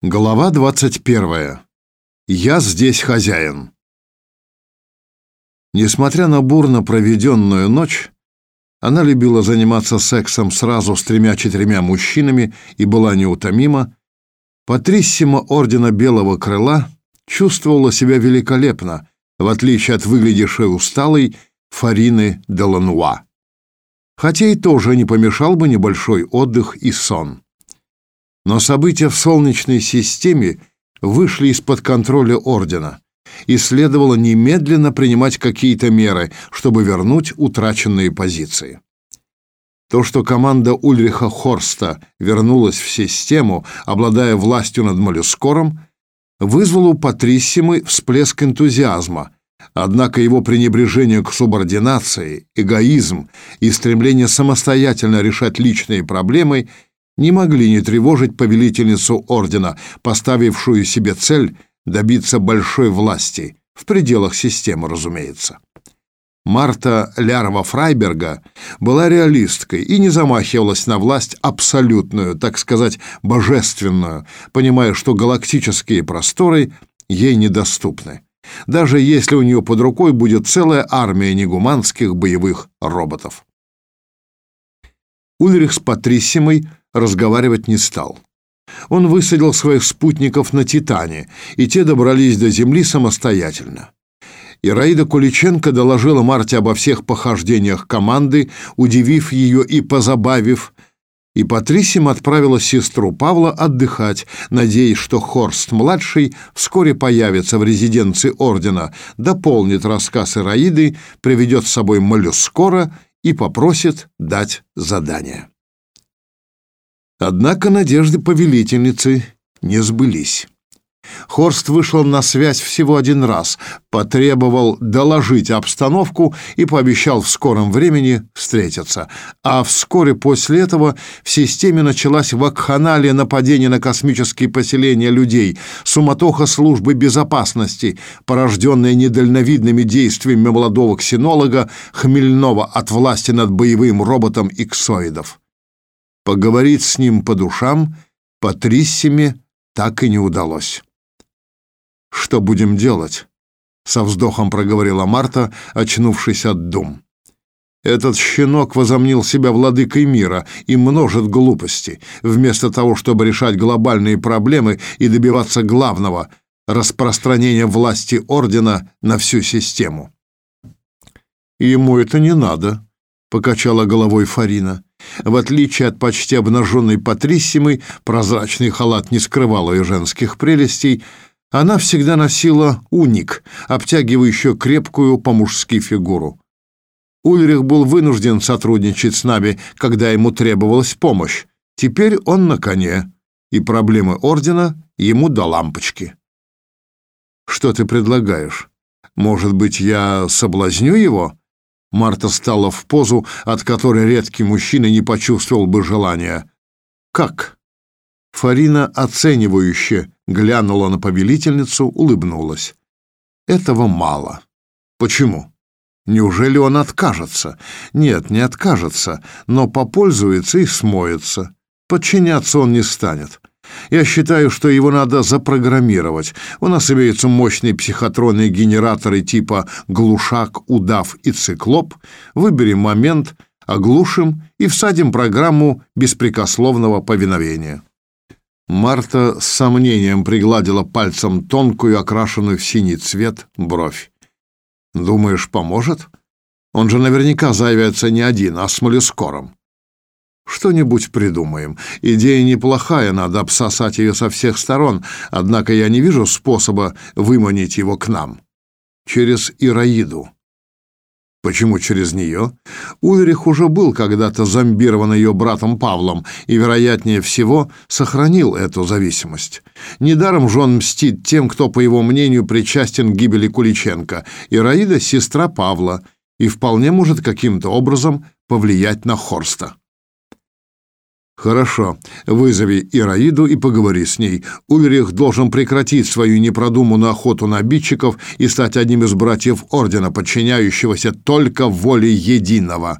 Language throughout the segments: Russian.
Глава 21. Я здесь хозяин. Несмотря на бурно проведенную ночь, она любила заниматься сексом сразу с тремя-четырьмя мужчинами и была неутомима. Патриссима Ордена Белого Крыла чувствовала себя великолепно, в отличие от выглядевшей усталой Фарины де Лануа. Хотя и тоже не помешал бы небольшой отдых и сон. Но события в Солнечной системе вышли из-под контроля Ордена, и следовало немедленно принимать какие-то меры, чтобы вернуть утраченные позиции. То, что команда Ульриха Хорста вернулась в систему, обладая властью над моллюскором, вызвало у Патриссимы всплеск энтузиазма, однако его пренебрежение к субординации, эгоизм и стремление самостоятельно решать личные проблемы – не могли не тревожить повелительницу ордена, поставившую себе цель добиться большой власти, в пределах системы, разумеется. Марта Лярова Фрайберга была реалисткой и не замахивалась на власть абсолютную, так сказать, божественную, понимая, что галактические просторы ей недоступны, даже если у нее под рукой будет целая армия негуманских боевых роботов. Ульрих с Патриссимой разговаривать не стал. Он высадил своих спутников на «Титане», и те добрались до Земли самостоятельно. Ираида Куличенко доложила Марте обо всех похождениях команды, удивив ее и позабавив, и Патрисим отправила сестру Павла отдыхать, надеясь, что Хорст-младший вскоре появится в резиденции ордена, дополнит рассказ Ираиды, приведет с собой моллюскора и попросит дать задание. Однако надежды повелительницы не сбылись. Хорст вышел на связь всего один раз, потребовал доложить обстановку и пообещал в скором времени встретиться. А вскоре после этого в системе началась вакханалия нападения на космические поселения людей, суматоха службы безопасности, порожденная недальновидными действиями молодого ксенолога, хмельного от власти над боевым роботом иксоидов. Поговорить с ним по душам Патриссиме так и не удалось. «Что будем делать?» — со вздохом проговорила Марта, очнувшись от дум. «Этот щенок возомнил себя владыкой мира и множит глупости, вместо того, чтобы решать глобальные проблемы и добиваться главного — распространения власти Ордена на всю систему». «Ему это не надо», — покачала головой Фарина. В отличие от почти обнаженной Патриссимы, прозрачный халат не скрывал ее женских прелестей, она всегда носила уник, обтягивающую крепкую по-мужски фигуру. Ульрих был вынужден сотрудничать с нами, когда ему требовалась помощь. Теперь он на коне, и проблемы Ордена ему до лампочки. «Что ты предлагаешь? Может быть, я соблазню его?» Марта стала в позу, от которой редкий мужчина не почувствовал бы желания. «Как?» Фарина оценивающе глянула на повелительницу, улыбнулась. «Этого мало. Почему? Неужели он откажется? Нет, не откажется, но попользуется и смоется. Подчиняться он не станет. Я считаю, что его надо запрограммировать. У нас имеются мощные психотронные генераторы типа глушак, удав и циклоп. Выберем момент, оглушим и всадим программу беспрекословного повиновения. Марта с сомнением пригладила пальцем тонкую, окрашенную в синий цвет, бровь. «Думаешь, поможет? Он же наверняка заявится не один, а с моллюскором. Что-нибудь придумаем. Идея неплохая, надо обсосать ее со всех сторон, однако я не вижу способа выманить его к нам. Через Ираиду. Почему через нее? Ульрих уже был когда-то зомбирован ее братом Павлом и, вероятнее всего, сохранил эту зависимость. Недаром же он мстит тем, кто, по его мнению, причастен к гибели Куличенко. Ираида — сестра Павла и вполне может каким-то образом повлиять на Хорста. «Хорошо. Вызови Ираиду и поговори с ней. Ульрих должен прекратить свою непродуманную охоту на обидчиков и стать одним из братьев Ордена, подчиняющегося только воле Единого».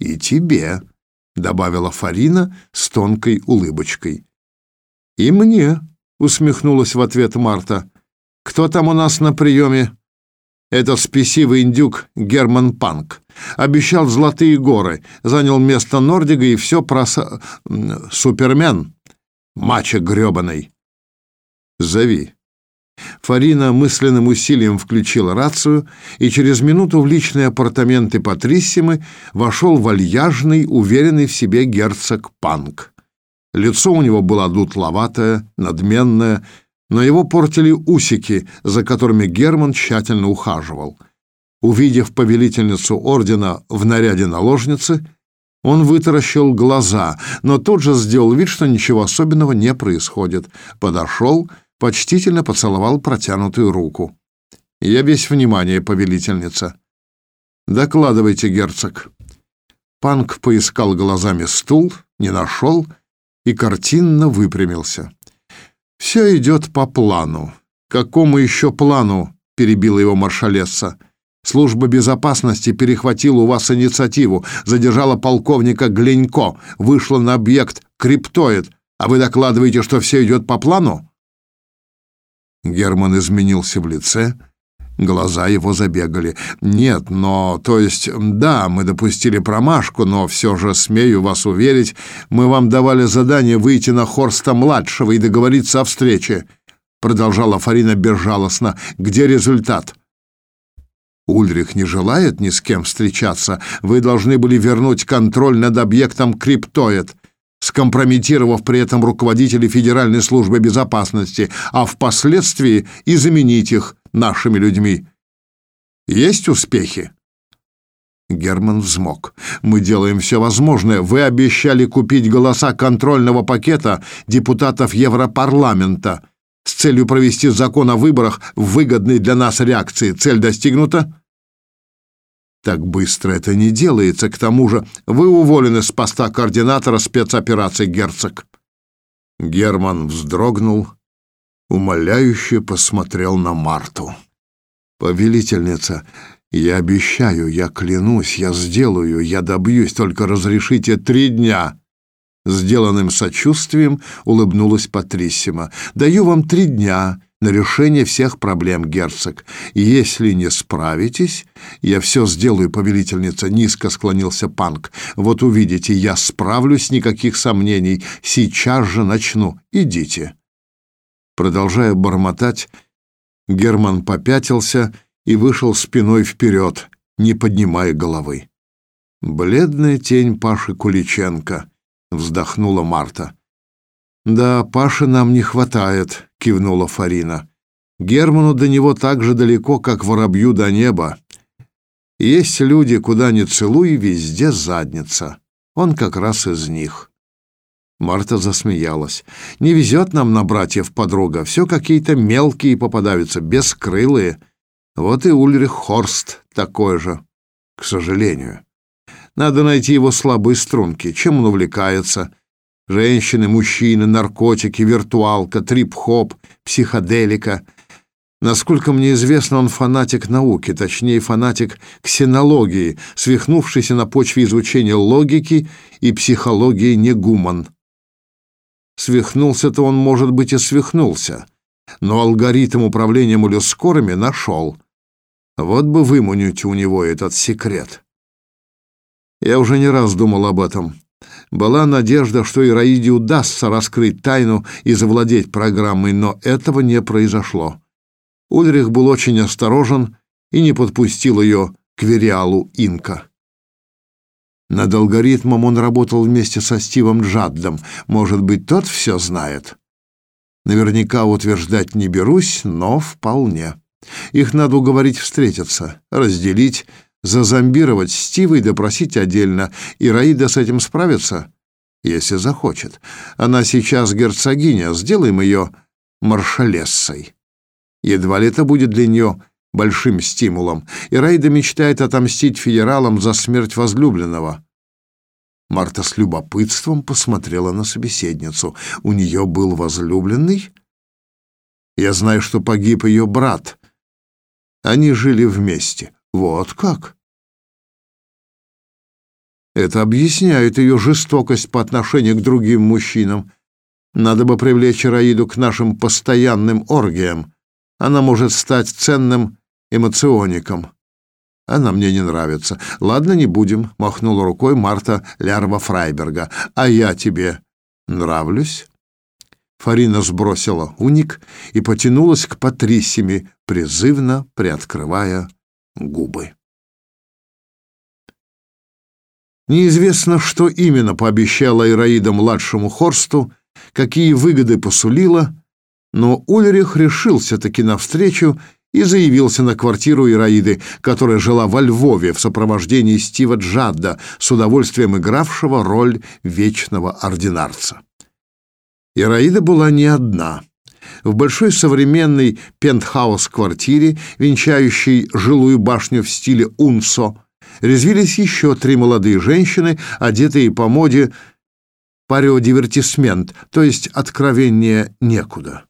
«И тебе», — добавила Фарина с тонкой улыбочкой. «И мне», усмехнулась в ответ Марта. «Кто там у нас на приеме?» «Это спесивый индюк Герман Панк. Обещал золотые горы, занял место Нордига и все про... Супермен. Мача грёбаный». «Зови». Фарина мысленным усилием включила рацию, и через минуту в личные апартаменты Патриссимы вошел вальяжный, уверенный в себе герцог Панк. Лицо у него было дутловатое, надменное, но его портили усики, за которыми Герман тщательно ухаживал. Увидев повелительницу ордена в наряде наложницы, он вытаращил глаза, но тут же сделал вид, что ничего особенного не происходит. Подошел, почтительно поцеловал протянутую руку. «Я весь внимание, повелительница». «Докладывайте, герцог». Панк поискал глазами стул, не нашел — и картинно выпрямился. «Все идет по плану». «Какому еще плану?» — перебила его маршалесса. «Служба безопасности перехватила у вас инициативу, задержала полковника Гленько, вышла на объект криптоид, а вы докладываете, что все идет по плану?» Герман изменился в лице, — Глаза его забегали. «Нет, но... То есть, да, мы допустили промашку, но все же, смею вас уверить, мы вам давали задание выйти на Хорста-младшего и договориться о встрече», продолжала Фарина безжалостно. «Где результат?» Ульрих не желает ни с кем встречаться. Вы должны были вернуть контроль над объектом криптоид, скомпрометировав при этом руководителей Федеральной службы безопасности, а впоследствии и заменить их нашими людьми. Есть успехи?» Герман взмок. «Мы делаем все возможное. Вы обещали купить голоса контрольного пакета депутатов Европарламента с целью провести закон о выборах в выгодной для нас реакции. Цель достигнута?» «Так быстро это не делается. К тому же вы уволены с поста координатора спецопераций, герцог». Герман вздрогнул умоляюще посмотрел на Марту. «Повелительница, я обещаю, я клянусь, я сделаю, я добьюсь, только разрешите три дня!» Сделанным сочувствием улыбнулась Патриссима. «Даю вам три дня на решение всех проблем, герцог. Если не справитесь, я все сделаю, повелительница», — низко склонился Панк. «Вот увидите, я справлюсь, никаких сомнений. Сейчас же начну. Идите». Продолжая бормотать, Герман попятился и вышел спиной вперед, не поднимая головы. «Бледная тень Паши Куличенко», — вздохнула Марта. «Да, Паши нам не хватает», — кивнула Фарина. «Герману до него так же далеко, как воробью до неба. Есть люди, куда ни целуй, везде задница. Он как раз из них». Марта засмеялась. «Не везет нам на братьев подруга. Все какие-то мелкие попадаются, бескрылые. Вот и Ульрих Хорст такой же, к сожалению. Надо найти его слабые струнки. Чем он увлекается? Женщины, мужчины, наркотики, виртуалка, трип-хоп, психоделика. Насколько мне известно, он фанатик науки, точнее, фанатик ксенологии, свихнувшийся на почве изучения логики и психологии негуман. Свихнулся-то он, может быть, и свихнулся, но алгоритм управления моллюскорами нашел. Вот бы выманить у него этот секрет. Я уже не раз думал об этом. Была надежда, что Ираиде удастся раскрыть тайну и завладеть программой, но этого не произошло. Ульрих был очень осторожен и не подпустил ее к Вериалу Инка. Над алгоритмом он работал вместе со Стивом Джаддом. Может быть, тот все знает? Наверняка утверждать не берусь, но вполне. Их надо уговорить встретиться, разделить, зазомбировать Стива и допросить отдельно. И Раида с этим справится, если захочет. Она сейчас герцогиня, сделаем ее маршалессой. Едва ли это будет для нее большим стимулом, и Рейда мечтает отомстить федералам за смерть возлюбленного. Марта с любопытством посмотрела на собеседницу. У нее был возлюбленный? Я знаю, что погиб ее брат. Они жили вместе. Вот как? Это объясняет ее жестокость по отношению к другим мужчинам. Надо бы привлечь Ираиду к нашим постоянным оргиям. Она может стать ценным эмоциоником. Она мне не нравится. Ладно, не будем, махнула рукой Марта Лярва Фрайберга. А я тебе нравлюсь? Фарина сбросила уник и потянулась к Патрисиме, призывно приоткрывая губы. Неизвестно, что именно пообещала Ираида младшему Хорсту, какие выгоды посулила, но Ульрих решился-таки навстречу и заявился на квартиру Ираиды, которая жила во Львове в сопровождении Стива Джадда, с удовольствием игравшего роль вечного ординарца. Ираида была не одна. В большой современной пентхаус-квартире, венчающей жилую башню в стиле унсо, резвились еще три молодые женщины, одетые по моде париодивертисмент, то есть откровение некуда.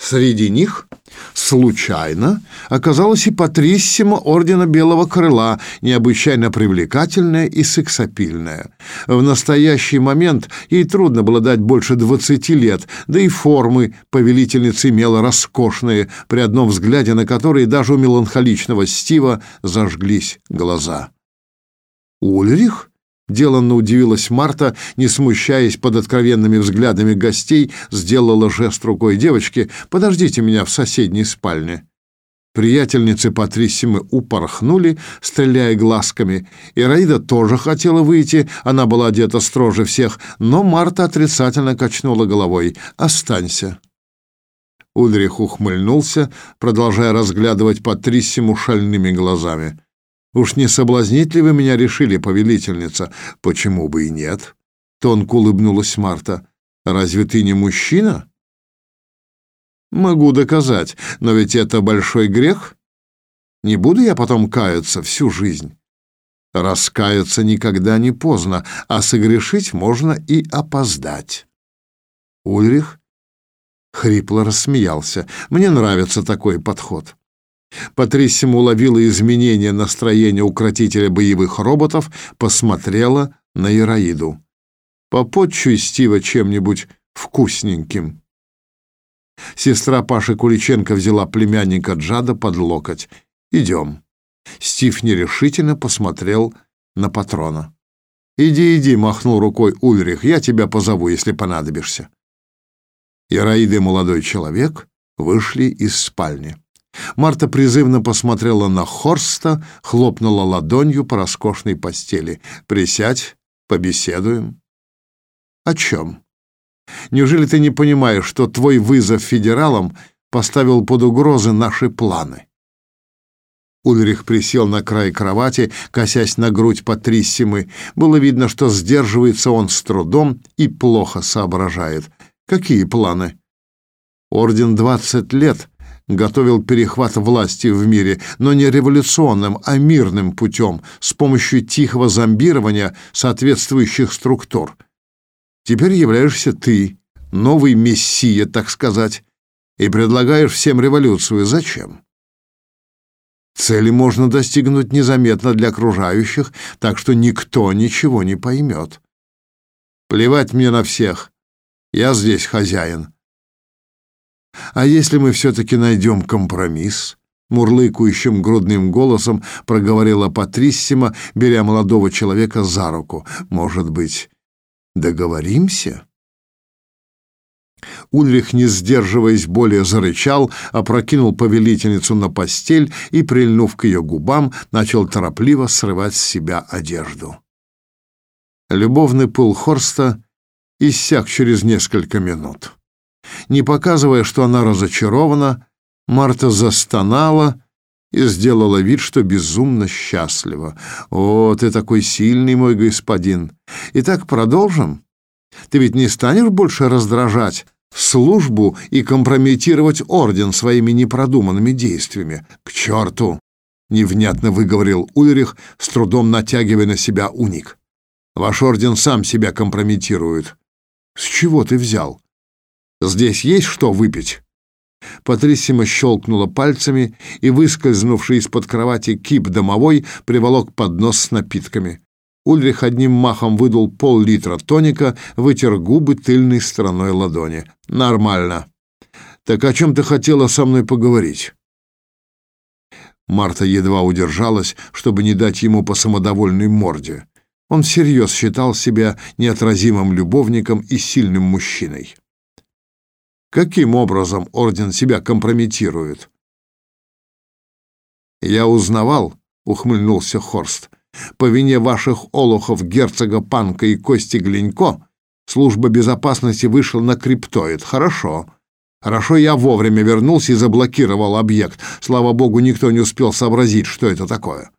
Среди них случайно оказалась и Патриссима Ордена Белого Крыла, необычайно привлекательная и сексапильная. В настоящий момент ей трудно было дать больше двадцати лет, да и формы повелительницы имела роскошные, при одном взгляде на которые даже у меланхоличного Стива зажглись глаза. Ульрих Деланно удивилась Марта, не смущаясь под откровенными взглядами гостей, сделала жест рукой девочки «Подождите меня в соседней спальне». Приятельницы Патрисимы упорхнули, стреляя глазками. И Раида тоже хотела выйти, она была одета строже всех, но Марта отрицательно качнула головой. «Останься». Ульрих ухмыльнулся, продолжая разглядывать Патрисиму шальными глазами. Уж не соблазнить ли вы меня решили, повелительница? Почему бы и нет? Тонко улыбнулась Марта. Разве ты не мужчина? Могу доказать, но ведь это большой грех. Не буду я потом каяться всю жизнь. Раскаяться никогда не поздно, а согрешить можно и опоздать. Ульрих хрипло рассмеялся. Мне нравится такой подход. Патрисима уловила изменение настроения укротителя боевых роботов, посмотрела на Ираиду. «Попотчуй Стива чем-нибудь вкусненьким». Сестра Паши Куличенко взяла племянника Джада под локоть. «Идем». Стив нерешительно посмотрел на патрона. «Иди, иди», — махнул рукой Ульрих, — «я тебя позову, если понадобишься». Ираида и молодой человек вышли из спальни. Марта призывно посмотрела на Хорста, хлопнула ладонью по роскошной постели. «Присядь, побеседуем». «О чем? Неужели ты не понимаешь, что твой вызов федералам поставил под угрозу наши планы?» Ульрих присел на край кровати, косясь на грудь Патриссимы. Было видно, что сдерживается он с трудом и плохо соображает. «Какие планы?» «Орден двадцать лет готовил перехват власти в мире, но не революционным, а мирным путем, с помощью тихого зомбирования соответствующих структур. Теперь являешься ты, новый мессия, так сказать, и предлагаешь всем революцию. Зачем? Цели можно достигнуть незаметно для окружающих, так что никто ничего не поймет. Плевать мне на всех. Я здесь хозяин. А если мы все-таки найдем компромисс? Мурлыкающим грудным голосом проговорила Патриссима, беря молодого человека за руку. Может быть, договоримся? Ульрих, не сдерживаясь, более зарычал, опрокинул повелительницу на постель и, прильнув к ее губам, начал торопливо срывать с себя одежду. Любовный пыл Хорста иссяк через несколько минут. Не показывая, что она разочарована, Марта застонала и сделала вид, что безумно счастлива. «О, ты такой сильный, мой господин! Итак, продолжим? Ты ведь не станешь больше раздражать службу и компрометировать орден своими непродуманными действиями? К черту!» — невнятно выговорил Ульрих, с трудом натягивая на себя уник. «Ваш орден сам себя компрометирует». «С чего ты взял?» Здесь есть что выпить?» Патрисима щелкнула пальцами, и, выскользнувший из-под кровати кип домовой, приволок поднос с напитками. Ульрих одним махом выдул пол-литра тоника, вытер губы тыльной стороной ладони. «Нормально. Так о чем ты хотела со мной поговорить?» Марта едва удержалась, чтобы не дать ему по самодовольной морде. Он всерьез считал себя неотразимым любовником и сильным мужчиной. Каким образом орден себя компрометирует? «Я узнавал», — ухмыльнулся Хорст, «по вине ваших олухов герцога Панка и Кости Глинько служба безопасности вышла на криптоид. Хорошо. Хорошо, я вовремя вернулся и заблокировал объект. Слава богу, никто не успел сообразить, что это такое.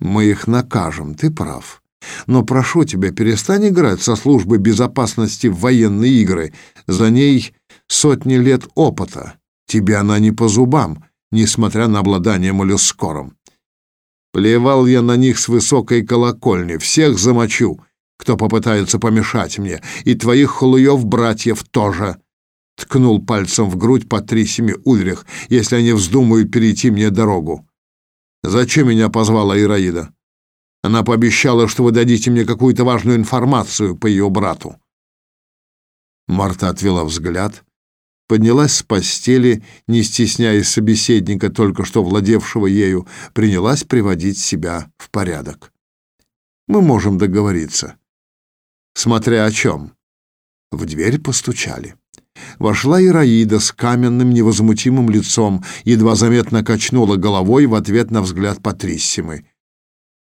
Мы их накажем, ты прав. Но прошу тебя, перестань играть со службой безопасности в военные игры. За ней сотни лет опыта. Тебе она не по зубам, несмотря на обладание моллюскором. Плевал я на них с высокой колокольни. Всех замочу, кто попытается помешать мне. И твоих холуев-братьев тоже ткнул пальцем в грудь Патрисиями Ульрих, если они вздумают перейти мне дорогу. Зачем меня позвала Ираида? Она пообещала, что вы дадите мне какую-то важную информацию по ее брату. Марта отвела взгляд, поднялась с постели, не стесняясь собеседника, только что владевшего ею, принялась приводить себя в порядок. Мы можем договориться. Смотря о чем. В дверь постучали. Вошла Ираида с каменным невозмутимым лицом, едва заметно качнула головой в ответ на взгляд Патриссимы.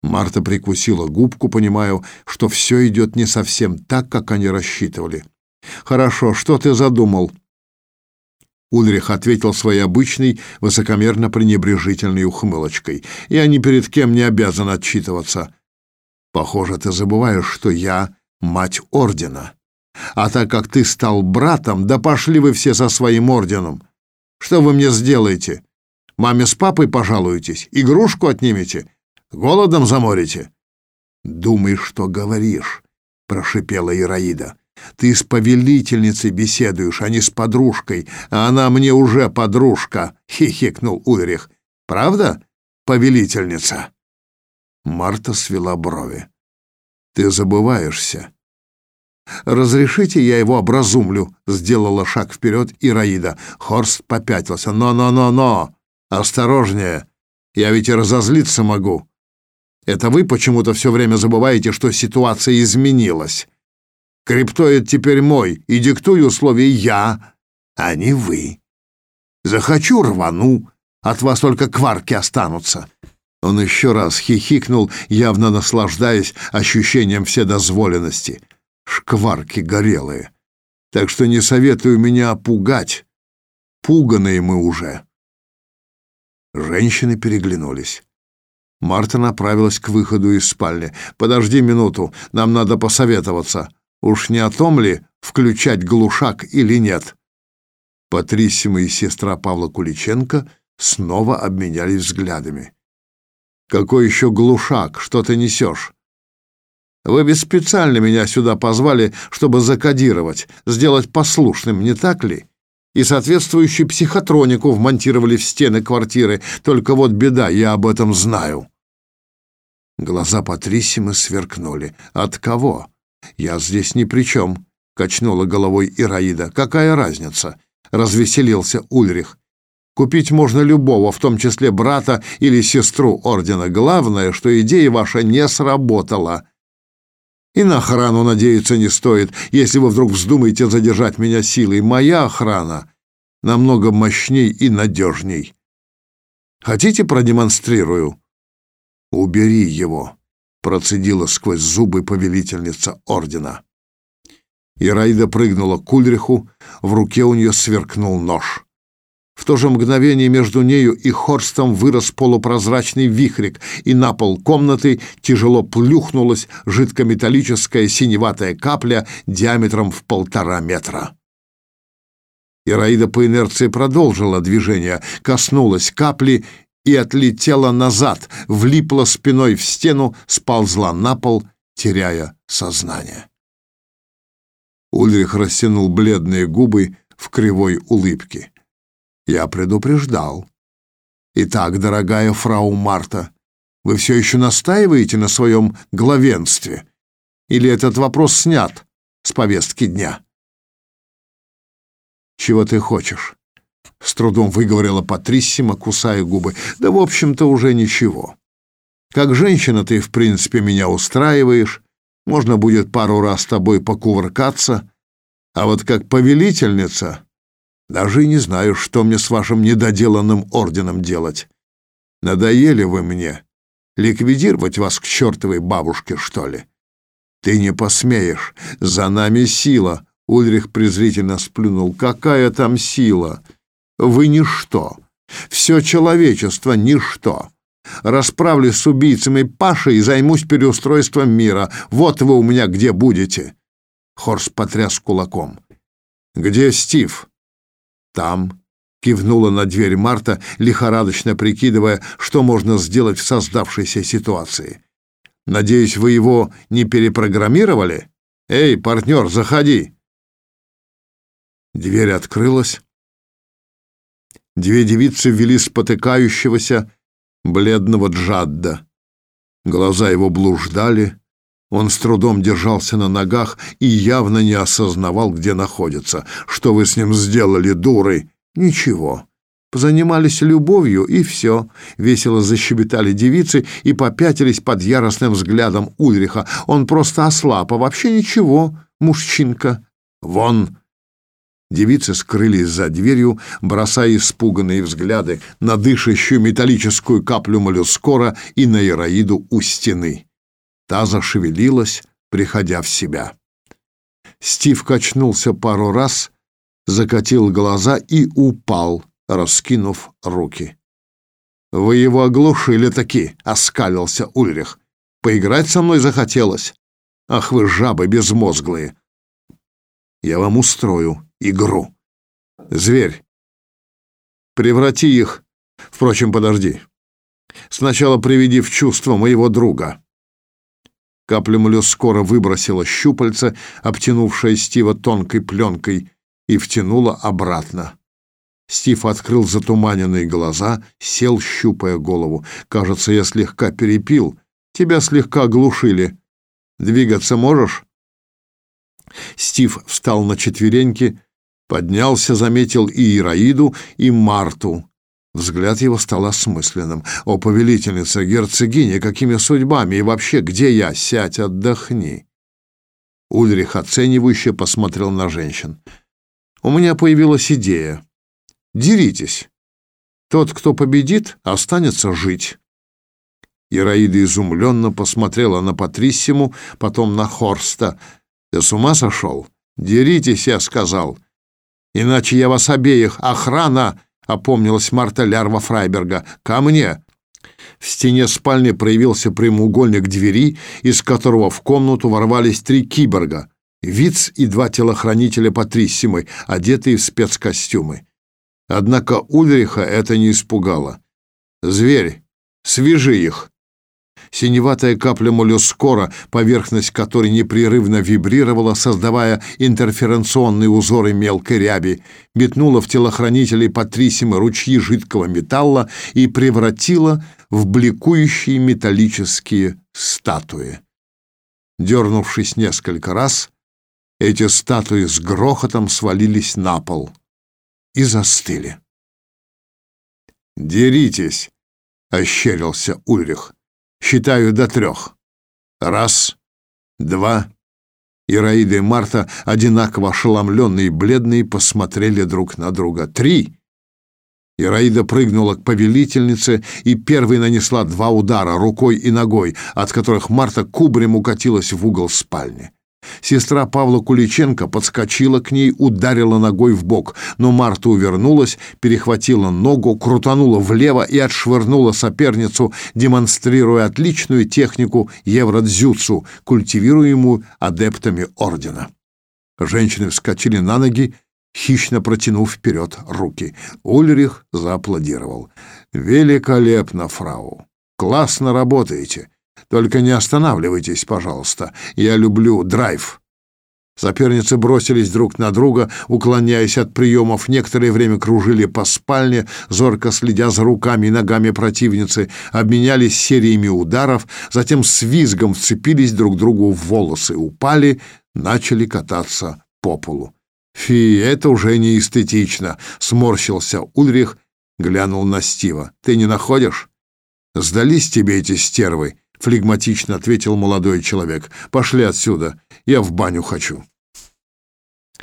Марта прикусила губку, понимая, что все идет не совсем так, как они рассчитывали. «Хорошо, что ты задумал?» Ульрих ответил своей обычной, высокомерно пренебрежительной ухмылочкой. «Я ни перед кем не обязан отчитываться. Похоже, ты забываешь, что я мать ордена». А так как ты стал братом, да пошли вы все со своим орденом. Что вы мне сделаете? Маме с папой пожалуетесь? Игрушку отнимете? Голодом заморите?» «Думай, что говоришь», — прошипела Ираида. «Ты с повелительницей беседуешь, а не с подружкой, а она мне уже подружка», — хихикнул Ульрих. «Правда, повелительница?» Марта свела брови. «Ты забываешься. «Разрешите, я его образумлю», — сделала шаг вперед Ираида. Хорст попятился. «Но-но-но-но! Осторожнее! Я ведь и разозлиться могу. Это вы почему-то все время забываете, что ситуация изменилась. Криптоид теперь мой, и диктую условия я, а не вы. Захочу — рвану, от вас только кварки останутся». Он еще раз хихикнул, явно наслаждаясь ощущением вседозволенности шкварки горелые. Так что не советую меня пугать. Пуганые мы уже. Женщины переглянулись. Марта направилась к выходу из спальни. «Подожди минуту, нам надо посоветоваться. Уж не о том ли включать глушак или нет?» Патриссима и сестра Павла Куличенко снова обменялись взглядами. «Какой еще глушак? Что ты несешь?» Вы ведь специально меня сюда позвали, чтобы закодировать, сделать послушным, не так ли? И соответствующую психотронику вмонтировали в стены квартиры. Только вот беда, я об этом знаю. Глаза Патрисимы сверкнули. От кого? Я здесь ни при чем, качнула головой Ираида. Какая разница? Развеселился Ульрих. Купить можно любого, в том числе брата или сестру ордена. Главное, что идея ваша не сработала. И на охрану надеяться не стоит, если вы вдруг вздумаете задержать меня силой. Моя охрана намного мощней и надежней. Хотите, продемонстрирую? Убери его, процедила сквозь зубы повелительница ордена. Ираида прыгнула к Ульриху, в руке у нее сверкнул нож. В то же мгновение между нею и Хорстом вырос полупрозрачный вихрик, и на пол комнаты тяжело плюхнулась жидкометаллическая синеватая капля диаметром в полтора метра. Ираида по инерции продолжила движение, коснулась капли и отлетела назад, влипла спиной в стену, сползла на пол, теряя сознание. Ульрих растянул бледные губы в кривой улыбке. Я предупреждал. Итак, дорогая фрау Марта, Вы все еще настаиваете на своем главенстве? Или этот вопрос снят с повестки дня? Чего ты хочешь? С трудом выговорила Патриссима, кусая губы. Да, в общем-то, уже ничего. Как женщина ты, в принципе, меня устраиваешь. Можно будет пару раз с тобой покувыркаться. А вот как повелительница... Даже и не знаю, что мне с вашим недоделанным орденом делать. Надоели вы мне. Ликвидировать вас к чертовой бабушке, что ли? Ты не посмеешь. За нами сила. Ульрих презрительно сплюнул. Какая там сила? Вы ничто. Все человечество — ничто. Расправлюсь с убийцами Паши и займусь переустройством мира. Вот вы у меня где будете. Хорс потряс кулаком. Где Стив? Там. Кивнула на дверь Марта, лихорадочно прикидывая, что можно сделать в создавшейся ситуации. Надеюсь, вы его не перепрограммировали? Эй, партнер, заходи. Дверь открылась. Две девицы ввели спотыкающегося, бледного Джадда. Глаза его блуждали, он с трудом держался на ногах и явно не осознавал, где находится. Что вы с ним сделали, дуры? Ничего. Занимались любовью, и все. Весело защебетали девицы и попятились под яростным взглядом Ульриха. Он просто ослаб, а вообще ничего, мужчинка. Вон! Девицы скрылись за дверью, бросая испуганные взгляды на дышащую металлическую каплю моллюскора и на Ираиду у стены. Та зашевелилась, приходя в себя. Стив качнулся пару раз, закатил глаза и упал, раскинув руки. «Вы его оглушили таки», — оскалился Ульрих. «Поиграть со мной захотелось? Ах вы жабы безмозглые! Я вам устрою игру. Зверь, преврати их... Впрочем, подожди. Сначала приведи в чувство моего друга». Капля скоро выбросила щупальце, обтянувшее Стива тонкой пленкой, и втянула обратно. Стив открыл затуманенные глаза, сел, щупая голову. «Кажется, я слегка перепил. Тебя слегка оглушили. Двигаться можешь?» Стив встал на четвереньки, поднялся, заметил и Ираиду, и Марту. Взгляд его стал осмысленным. «О, повелительница, герцогиня, какими судьбами? И вообще, где я? Сядь, отдохни!» Ульрих оценивающе посмотрел на женщин. «У меня появилась идея. Деритесь. Тот, кто победит, останется жить». Ираида изумленно посмотрела на Патриссиму, потом на Хорста. «Ты с ума сошел? Деритесь, я сказал. Иначе я вас обеих, охрана!» — опомнилась Марта Лярва Фрайберга. «Ко мне!» В стене спальни проявился прямоугольник двери, из которого в комнату ворвались три киборга — Виц и два телохранителя Патриссимы, одетые в спецкостюмы. Однако Ульриха это не испугало. «Зверь, свяжи их!» Синеватая капля моллюскора, поверхность которой непрерывно вибрировала, создавая интерференционные узоры мелкой ряби, метнула в телохранителей Патрисима ручьи жидкого металла и превратила в бликующие металлические статуи. Дернувшись несколько раз, эти статуи с грохотом свалились на пол и застыли. «Деритесь!» — ощерился Ульрих. Считаю до трех. Раз, два. Ираида и Марта, одинаково ошеломленные бледные, посмотрели друг на друга. Три. Ираида прыгнула к повелительнице и первой нанесла два удара рукой и ногой, от которых Марта кубрем укатилась в угол спальни. Сестра Павла Куличенко подскочила к ней, ударила ногой в бок, но Марта увернулась, перехватила ногу, крутанула влево и отшвырнула соперницу, демонстрируя отличную технику евродзюцу, культивируемую адептами ордена. Женщины вскочили на ноги, хищно протянув вперед руки. Ульрих зааплодировал. «Великолепно, фрау! Классно работаете!» Только не останавливайтесь, пожалуйста. Я люблю драйв. Соперницы бросились друг на друга, уклоняясь от приемов, некоторое время кружили по спальне, зорко следя за руками и ногами противницы, обменялись сериями ударов, затем с визгом вцепились друг другу в волосы, упали, начали кататься по полу. «Фи, это уже не эстетично», — сморщился Ульрих, глянул на Стива. «Ты не находишь?» «Сдались тебе эти стервы», — флегматично ответил молодой человек. «Пошли отсюда, я в баню хочу».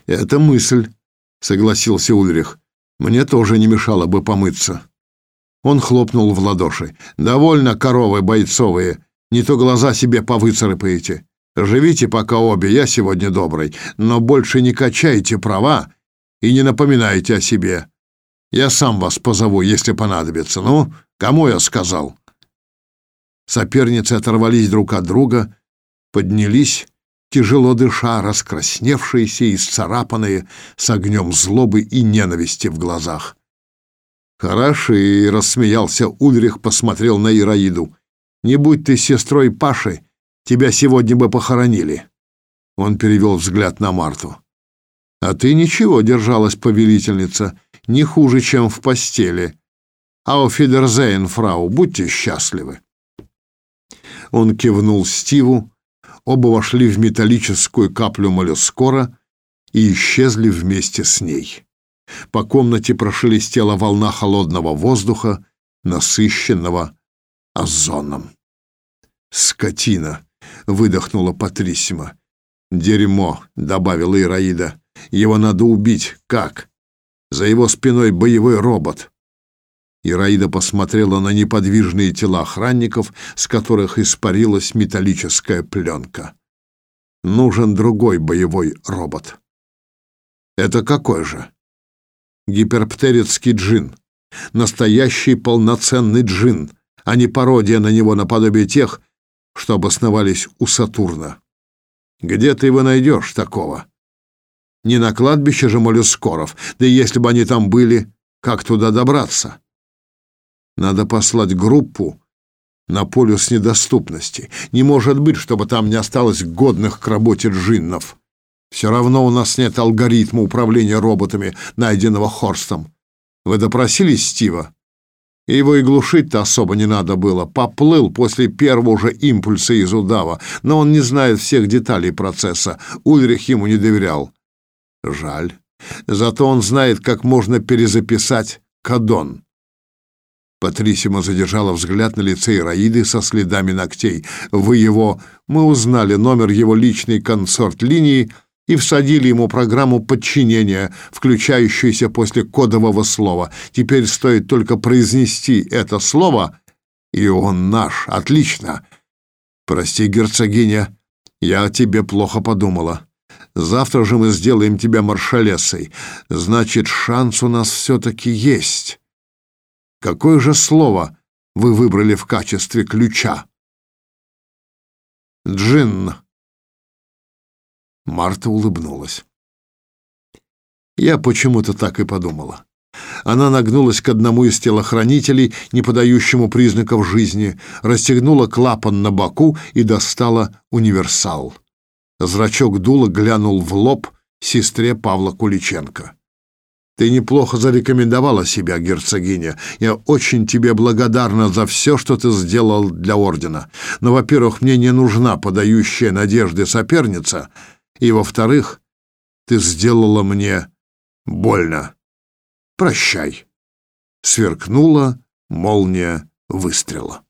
«Это мысль», — согласился Ульрих. «Мне тоже не мешало бы помыться». Он хлопнул в ладоши. «Довольно, коровы бойцовые, не то глаза себе повыцарапаете. Живите пока обе, я сегодня добрый, но больше не качайте права и не напоминайте о себе. Я сам вас позову, если понадобится. Ну, кому я сказал?» Соперницы оторвались друг от друга, поднялись, тяжело дыша, раскрасневшиеся и исцарапанные, с огнем злобы и ненависти в глазах. «Хороши!» — рассмеялся Ульрих, посмотрел на Ираиду. «Не будь ты сестрой Паши, тебя сегодня бы похоронили». Он перевел взгляд на Марту. «А ты ничего держалась, повелительница, не хуже, чем в постели. Ауфидерзейн, фрау, будьте счастливы». Он кивнул Стиву, оба вошли в металлическую каплю моллюскора и исчезли вместе с ней. По комнате прошелестела волна холодного воздуха, насыщенного озоном. «Скотина!» — выдохнула Патрисима. «Дерьмо!» — добавила Ираида. «Его надо убить. Как? За его спиной боевой робот. Ираида посмотрела на неподвижные тела охранников, с которых испарилась металлическая пленка. Нужен другой боевой робот. Это какой же? Гиперптерицкий джин. Настоящий полноценный джин, а не пародия на него наподобие тех, что обосновались у Сатурна. Где ты его найдешь такого? Не на кладбище же моллюскоров, да если бы они там были, как туда добраться? Надо послать группу на полюс недоступности. Не может быть, чтобы там не осталось годных к работе джиннов. Все равно у нас нет алгоритма управления роботами, найденного Хорстом. Вы допросили Стива? Его и глушить-то особо не надо было. Поплыл после первого же импульса из удава, но он не знает всех деталей процесса. Ульрих ему не доверял. Жаль. Зато он знает, как можно перезаписать кадон. Патрисима задержала взгляд на лице Ираиды со следами ногтей. «Вы его...» Мы узнали номер его личной консорт-линии и всадили ему программу подчинения, включающуюся после кодового слова. Теперь стоит только произнести это слово, и он наш. Отлично. Прости, герцогиня, я о тебе плохо подумала. Завтра же мы сделаем тебя маршалессой. Значит, шанс у нас все-таки есть». Какое же слово вы выбрали в качестве ключа? Джин. Марта улыбнулась. Я почему-то так и подумала. Она нагнулась к одному из телохранителей, не подающему признаков жизни, расстегнула клапан на боку и достала универсал. Зрачок дула глянул в лоб сестре Павла Куличенко. Ты неплохо зарекомендовала себя, герцогиня. Я очень тебе благодарна за все, что ты сделал для ордена. Но, во-первых, мне не нужна подающая надежды соперница, и, во-вторых, ты сделала мне больно. Прощай. Сверкнула молния выстрела.